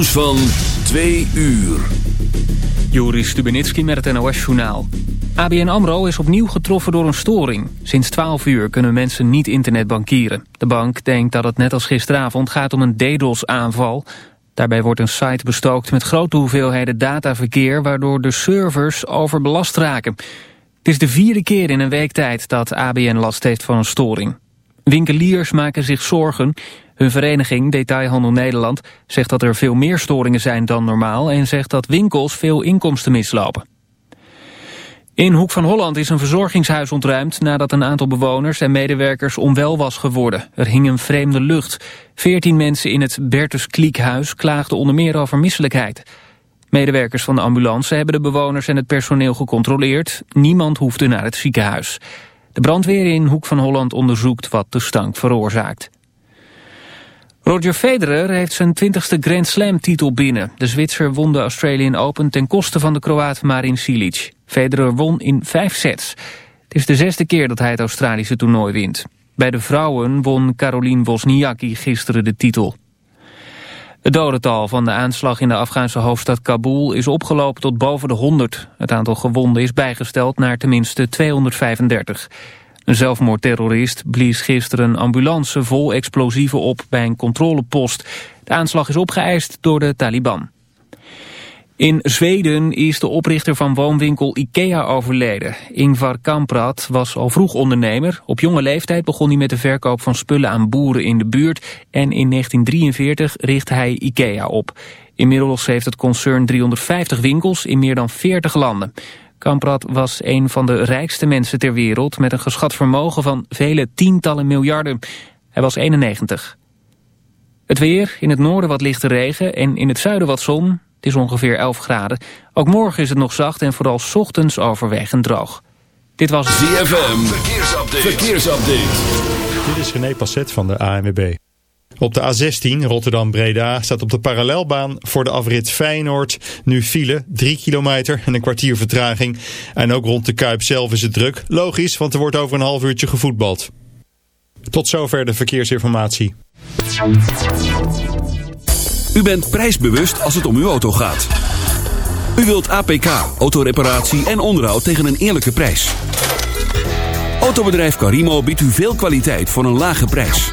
Nieuws van 2 uur. Joris Stubenitski met het NOS-journaal. ABN AMRO is opnieuw getroffen door een storing. Sinds 12 uur kunnen mensen niet internetbankieren. De bank denkt dat het net als gisteravond gaat om een DDoS-aanval. Daarbij wordt een site bestookt met grote hoeveelheden dataverkeer... waardoor de servers overbelast raken. Het is de vierde keer in een week tijd dat ABN last heeft van een storing. Winkeliers maken zich zorgen. Hun vereniging Detailhandel Nederland zegt dat er veel meer storingen zijn dan normaal... en zegt dat winkels veel inkomsten mislopen. In Hoek van Holland is een verzorgingshuis ontruimd... nadat een aantal bewoners en medewerkers onwel was geworden. Er hing een vreemde lucht. Veertien mensen in het Bertus Kliekhuis klaagden onder meer over misselijkheid. Medewerkers van de ambulance hebben de bewoners en het personeel gecontroleerd. Niemand hoefde naar het ziekenhuis. De brandweer in Hoek van Holland onderzoekt wat de stank veroorzaakt. Roger Federer heeft zijn 20ste Grand Slam titel binnen. De Zwitser won de Australian Open ten koste van de Kroaat Marin Cilic. Federer won in vijf sets. Het is de zesde keer dat hij het Australische toernooi wint. Bij de vrouwen won Caroline Wozniacki gisteren de titel. Het dodental van de aanslag in de Afghaanse hoofdstad Kabul is opgelopen tot boven de 100. Het aantal gewonden is bijgesteld naar tenminste 235. Een zelfmoordterrorist blies gisteren een ambulance vol explosieven op bij een controlepost. De aanslag is opgeëist door de Taliban. In Zweden is de oprichter van woonwinkel IKEA overleden. Ingvar Kamprad was al vroeg ondernemer. Op jonge leeftijd begon hij met de verkoop van spullen aan boeren in de buurt. En in 1943 richtte hij IKEA op. Inmiddels heeft het concern 350 winkels in meer dan 40 landen. Kamprad was een van de rijkste mensen ter wereld... met een geschat vermogen van vele tientallen miljarden. Hij was 91. Het weer, in het noorden wat lichte regen en in het zuiden wat zon. Het is ongeveer 11 graden. Ook morgen is het nog zacht en vooral ochtends overwegend droog. Dit was ZFM, verkeersupdate. verkeersupdate. Dit is René Passet van de ANWB. Op de A16 Rotterdam-Breda staat op de parallelbaan voor de afrit Feyenoord nu file, 3 kilometer en een kwartier vertraging. En ook rond de Kuip zelf is het druk. Logisch, want er wordt over een half uurtje gevoetbald. Tot zover de verkeersinformatie. U bent prijsbewust als het om uw auto gaat. U wilt APK, autoreparatie en onderhoud tegen een eerlijke prijs. Autobedrijf Carimo biedt u veel kwaliteit voor een lage prijs.